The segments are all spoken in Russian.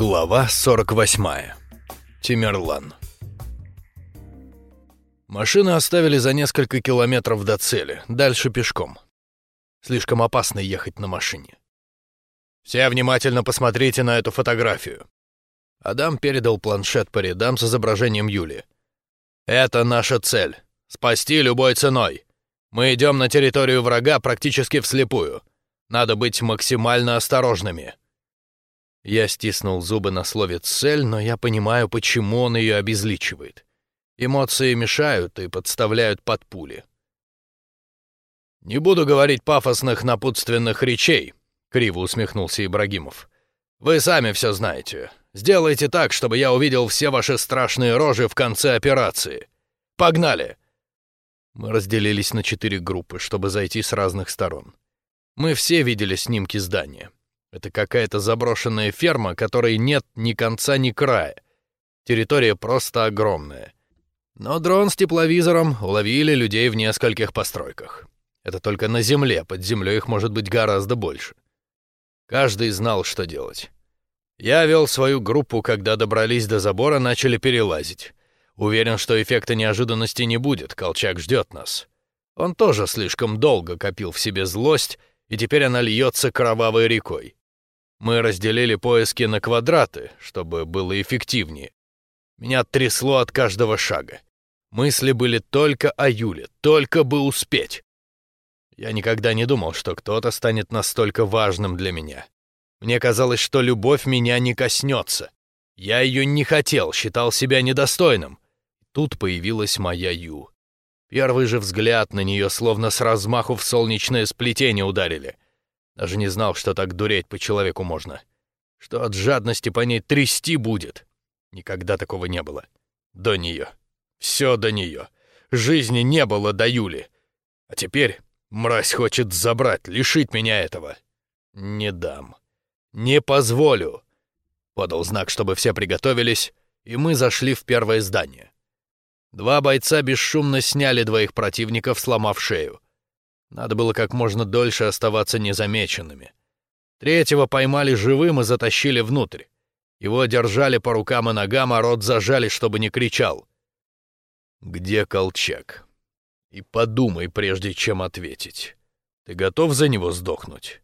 Глава 48. Тимерлан. Машины оставили за несколько километров до цели, дальше пешком. Слишком опасно ехать на машине. Все внимательно посмотрите на эту фотографию. Адам передал планшет по рядам с изображением Юли. Это наша цель. Спасти любой ценой. Мы идем на территорию врага практически вслепую. Надо быть максимально осторожными. Я стиснул зубы на слове «цель», но я понимаю, почему он ее обезличивает. Эмоции мешают и подставляют под пули. «Не буду говорить пафосных напутственных речей», — криво усмехнулся Ибрагимов. «Вы сами все знаете. Сделайте так, чтобы я увидел все ваши страшные рожи в конце операции. Погнали!» Мы разделились на четыре группы, чтобы зайти с разных сторон. Мы все видели снимки здания. Это какая-то заброшенная ферма, которой нет ни конца, ни края. Территория просто огромная. Но дрон с тепловизором уловили людей в нескольких постройках. Это только на земле, под землей их может быть гораздо больше. Каждый знал, что делать. Я вел свою группу, когда добрались до забора, начали перелазить. Уверен, что эффекта неожиданности не будет, Колчак ждет нас. Он тоже слишком долго копил в себе злость, и теперь она льется кровавой рекой. Мы разделили поиски на квадраты, чтобы было эффективнее. Меня трясло от каждого шага. Мысли были только о Юле, только бы успеть. Я никогда не думал, что кто-то станет настолько важным для меня. Мне казалось, что любовь меня не коснется. Я ее не хотел, считал себя недостойным. Тут появилась моя Ю. Первый же взгляд на нее словно с размаху в солнечное сплетение ударили. Даже не знал, что так дуреть по человеку можно. Что от жадности по ней трясти будет. Никогда такого не было. До нее. Все до нее. Жизни не было до Юли. А теперь мразь хочет забрать, лишить меня этого. Не дам. Не позволю. Подал знак, чтобы все приготовились, и мы зашли в первое здание. Два бойца бесшумно сняли двоих противников, сломав шею. Надо было как можно дольше оставаться незамеченными. Третьего поймали живым и затащили внутрь. Его держали по рукам и ногам, а рот зажали, чтобы не кричал. «Где Колчак?» «И подумай, прежде чем ответить. Ты готов за него сдохнуть?»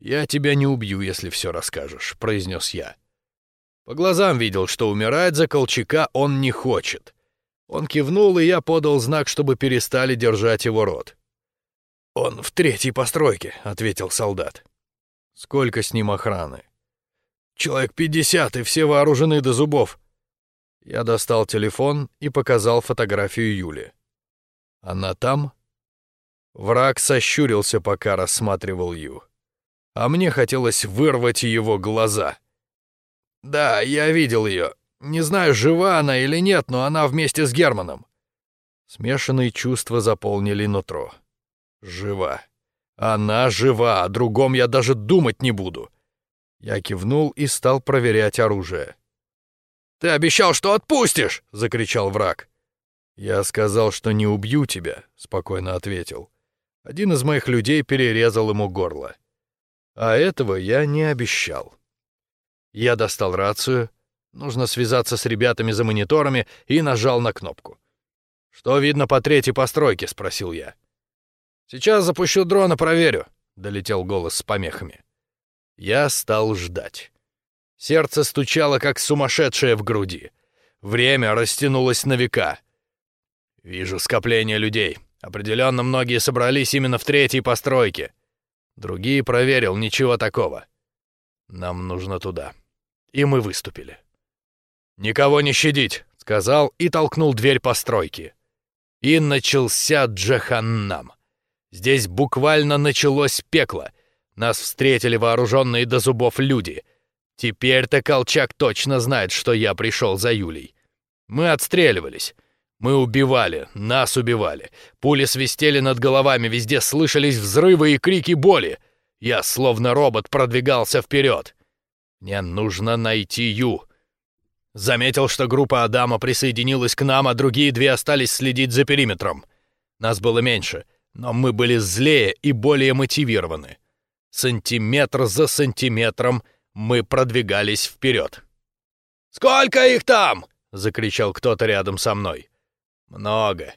«Я тебя не убью, если все расскажешь», — произнес я. По глазам видел, что умирать за Колчака он не хочет. Он кивнул, и я подал знак, чтобы перестали держать его рот. «Он в третьей постройке», — ответил солдат. «Сколько с ним охраны?» «Человек пятьдесят, и все вооружены до зубов». Я достал телефон и показал фотографию Юли. «Она там?» Враг сощурился, пока рассматривал Ю. А мне хотелось вырвать его глаза. «Да, я видел ее. Не знаю, жива она или нет, но она вместе с Германом». Смешанные чувства заполнили нутро. Жива. Она жива, о другом я даже думать не буду. Я кивнул и стал проверять оружие. «Ты обещал, что отпустишь!» — закричал враг. «Я сказал, что не убью тебя», — спокойно ответил. Один из моих людей перерезал ему горло. А этого я не обещал. Я достал рацию, нужно связаться с ребятами за мониторами, и нажал на кнопку. «Что видно по третьей постройке?» — спросил я. «Сейчас запущу дрона, проверю», — долетел голос с помехами. Я стал ждать. Сердце стучало, как сумасшедшее в груди. Время растянулось на века. Вижу скопление людей. Определенно многие собрались именно в третьей постройке. Другие проверил, ничего такого. Нам нужно туда. И мы выступили. «Никого не щадить», — сказал и толкнул дверь постройки. И начался Джаханнам. Здесь буквально началось пекло. Нас встретили вооруженные до зубов люди. Теперь-то Колчак точно знает, что я пришел за Юлей. Мы отстреливались. Мы убивали, нас убивали. Пули свистели над головами, везде слышались взрывы и крики боли. Я, словно робот, продвигался вперед. Мне нужно найти Ю. Заметил, что группа Адама присоединилась к нам, а другие две остались следить за периметром. Нас было меньше — но мы были злее и более мотивированы. Сантиметр за сантиметром мы продвигались вперед. Сколько их там?» — закричал кто-то рядом со мной. «Много.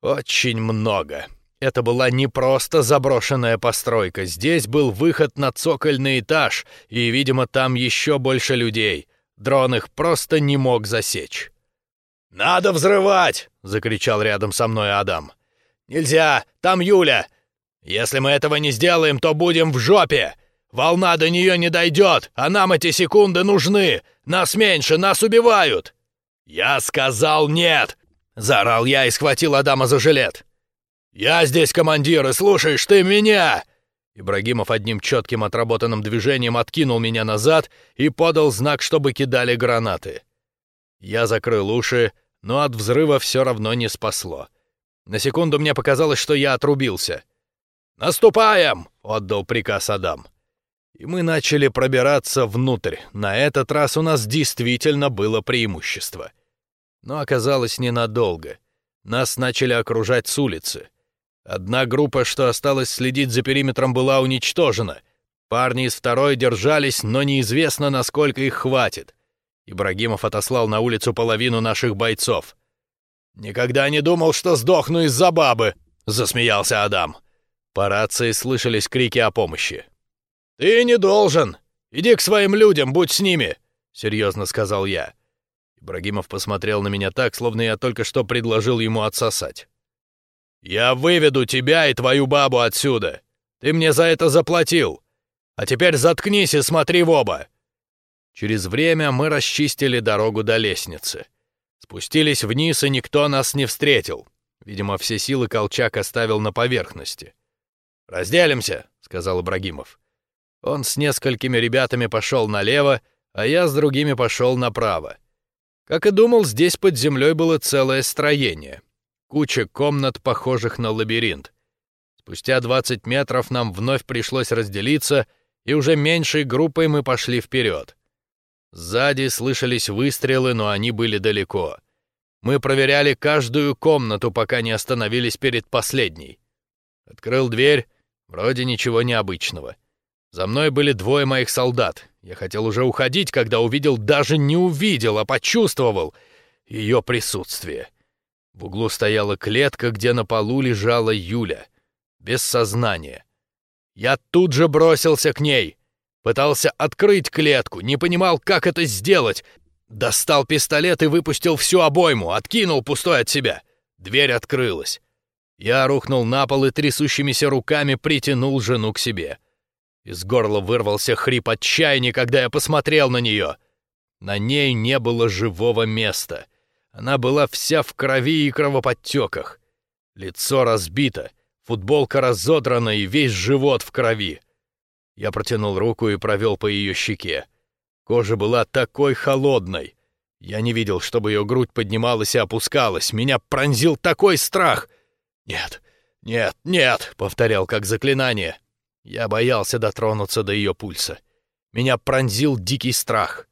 Очень много. Это была не просто заброшенная постройка. Здесь был выход на цокольный этаж, и, видимо, там еще больше людей. Дрон их просто не мог засечь. «Надо взрывать!» — закричал рядом со мной Адам. «Нельзя! Там Юля! Если мы этого не сделаем, то будем в жопе! Волна до нее не дойдет, а нам эти секунды нужны! Нас меньше, нас убивают!» «Я сказал нет!» — заорал я и схватил Адама за жилет. «Я здесь командир, и слушаешь ты меня!» Ибрагимов одним четким отработанным движением откинул меня назад и подал знак, чтобы кидали гранаты. Я закрыл уши, но от взрыва все равно не спасло. На секунду мне показалось, что я отрубился. «Наступаем!» — отдал приказ Адам. И мы начали пробираться внутрь. На этот раз у нас действительно было преимущество. Но оказалось ненадолго. Нас начали окружать с улицы. Одна группа, что осталась следить за периметром, была уничтожена. Парни из второй держались, но неизвестно, насколько их хватит. Ибрагимов отослал на улицу половину наших бойцов. «Никогда не думал, что сдохну из-за бабы!» — засмеялся Адам. По рации слышались крики о помощи. «Ты не должен! Иди к своим людям, будь с ними!» — серьезно сказал я. Ибрагимов посмотрел на меня так, словно я только что предложил ему отсосать. «Я выведу тебя и твою бабу отсюда. Ты мне за это заплатил. А теперь заткнись и смотри в оба». Через время мы расчистили дорогу до лестницы. Спустились вниз, и никто нас не встретил. Видимо, все силы Колчак оставил на поверхности. «Разделимся», — сказал Ибрагимов. Он с несколькими ребятами пошел налево, а я с другими пошел направо. Как и думал, здесь под землей было целое строение. Куча комнат, похожих на лабиринт. Спустя 20 метров нам вновь пришлось разделиться, и уже меньшей группой мы пошли вперед. Сзади слышались выстрелы, но они были далеко. Мы проверяли каждую комнату, пока не остановились перед последней. Открыл дверь, вроде ничего необычного. За мной были двое моих солдат. Я хотел уже уходить, когда увидел, даже не увидел, а почувствовал ее присутствие. В углу стояла клетка, где на полу лежала Юля, без сознания. Я тут же бросился к ней. Пытался открыть клетку, не понимал, как это сделать. Достал пистолет и выпустил всю обойму, откинул пустой от себя. Дверь открылась. Я рухнул на пол и трясущимися руками притянул жену к себе. Из горла вырвался хрип отчаяния, когда я посмотрел на нее. На ней не было живого места — она была вся в крови и кровоподтеках. Лицо разбито, футболка разодрана и весь живот в крови. Я протянул руку и провел по ее щеке. Кожа была такой холодной. Я не видел, чтобы ее грудь поднималась и опускалась. Меня пронзил такой страх. «Нет, нет, нет!» — повторял как заклинание. Я боялся дотронуться до ее пульса. Меня пронзил дикий страх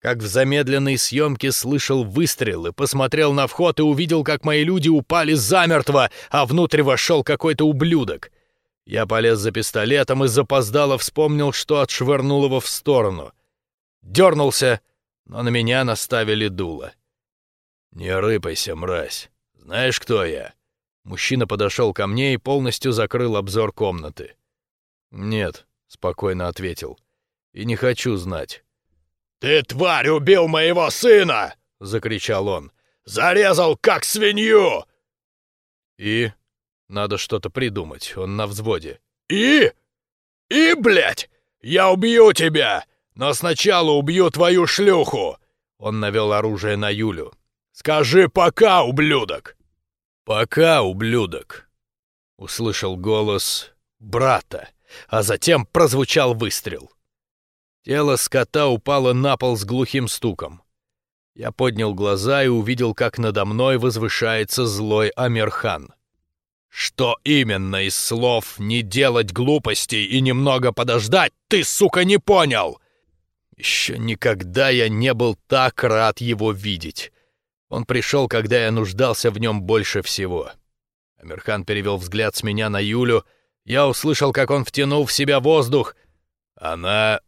как в замедленной съемке слышал выстрелы, посмотрел на вход и увидел, как мои люди упали замертво, а внутрь вошел какой-то ублюдок. Я полез за пистолетом и запоздало вспомнил, что отшвырнул его в сторону. Дернулся, но на меня наставили дуло. «Не рыпайся, мразь. Знаешь, кто я?» Мужчина подошел ко мне и полностью закрыл обзор комнаты. «Нет», — спокойно ответил. «И не хочу знать». «Ты, тварь, убил моего сына!» — закричал он. «Зарезал, как свинью!» «И? Надо что-то придумать, он на взводе». «И? И, блядь! Я убью тебя! Но сначала убью твою шлюху!» Он навел оружие на Юлю. «Скажи пока, ублюдок!» «Пока, ублюдок!» Услышал голос брата, а затем прозвучал выстрел. Тело скота упало на пол с глухим стуком. Я поднял глаза и увидел, как надо мной возвышается злой Амирхан. «Что именно из слов «не делать глупостей» и «немного подождать» ты, сука, не понял?» Еще никогда я не был так рад его видеть. Он пришел, когда я нуждался в нем больше всего. Амирхан перевел взгляд с меня на Юлю. Я услышал, как он втянул в себя воздух. Она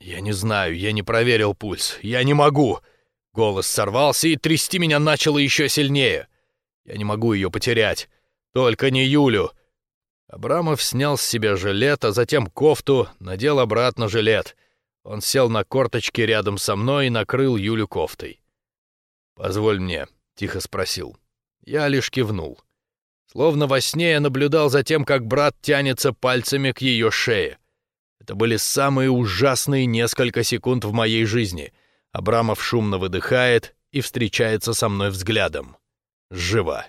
«Я не знаю, я не проверил пульс. Я не могу. Голос сорвался, и трясти меня начало еще сильнее. Я не могу ее потерять. Только не Юлю. Абрамов снял с себя жилет, а затем кофту, надел обратно жилет. Он сел на корточки рядом со мной и накрыл Юлю кофтой. «Позволь мне», — тихо спросил. Я лишь кивнул. Словно во сне я наблюдал за тем, как брат тянется пальцами к ее шее. Это были самые ужасные несколько секунд в моей жизни. Абрамов шумно выдыхает и встречается со мной взглядом. Жива.